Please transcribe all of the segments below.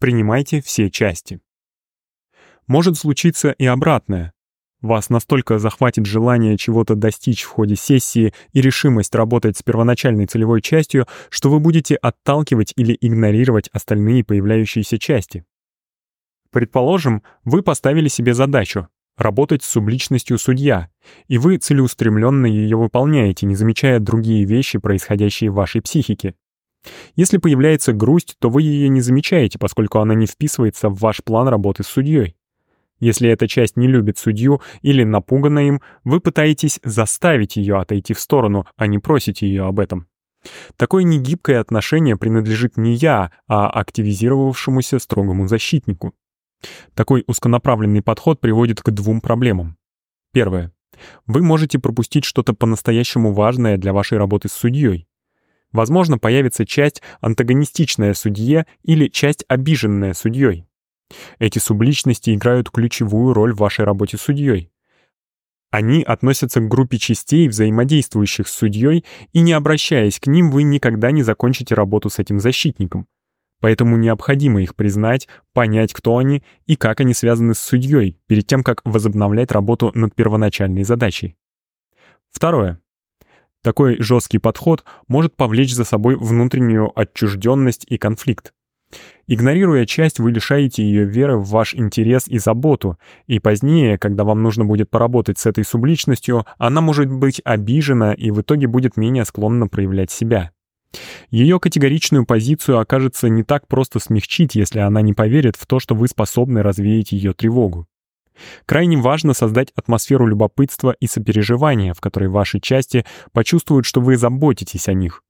Принимайте все части. Может случиться и обратное. Вас настолько захватит желание чего-то достичь в ходе сессии и решимость работать с первоначальной целевой частью, что вы будете отталкивать или игнорировать остальные появляющиеся части. Предположим, вы поставили себе задачу работать с субличностью судья, и вы целеустремленно ее выполняете, не замечая другие вещи, происходящие в вашей психике. Если появляется грусть, то вы ее не замечаете, поскольку она не вписывается в ваш план работы с судьей. Если эта часть не любит судью или напугана им, вы пытаетесь заставить ее отойти в сторону, а не просите ее об этом. Такое негибкое отношение принадлежит не я, а активизировавшемуся строгому защитнику. Такой узконаправленный подход приводит к двум проблемам. Первое. Вы можете пропустить что-то по-настоящему важное для вашей работы с судьей. Возможно, появится часть антагонистичная судье или часть обиженная судьей. Эти субличности играют ключевую роль в вашей работе судьей. Они относятся к группе частей, взаимодействующих с судьей, и не обращаясь к ним, вы никогда не закончите работу с этим защитником. Поэтому необходимо их признать, понять, кто они и как они связаны с судьей, перед тем, как возобновлять работу над первоначальной задачей. Второе. Такой жесткий подход может повлечь за собой внутреннюю отчужденность и конфликт. Игнорируя часть, вы лишаете ее веры в ваш интерес и заботу, и позднее, когда вам нужно будет поработать с этой субличностью, она может быть обижена и в итоге будет менее склонна проявлять себя. Ее категоричную позицию окажется не так просто смягчить, если она не поверит в то, что вы способны развеять ее тревогу. Крайне важно создать атмосферу любопытства и сопереживания, в которой ваши части почувствуют, что вы заботитесь о них.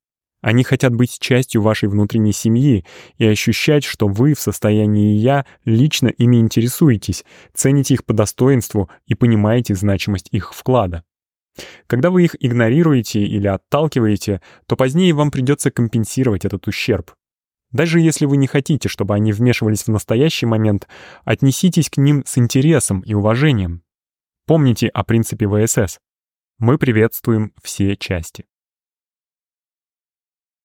Они хотят быть частью вашей внутренней семьи и ощущать, что вы в состоянии «я» лично ими интересуетесь, цените их по достоинству и понимаете значимость их вклада. Когда вы их игнорируете или отталкиваете, то позднее вам придется компенсировать этот ущерб. Даже если вы не хотите, чтобы они вмешивались в настоящий момент, отнеситесь к ним с интересом и уважением. Помните о принципе ВСС. Мы приветствуем все части.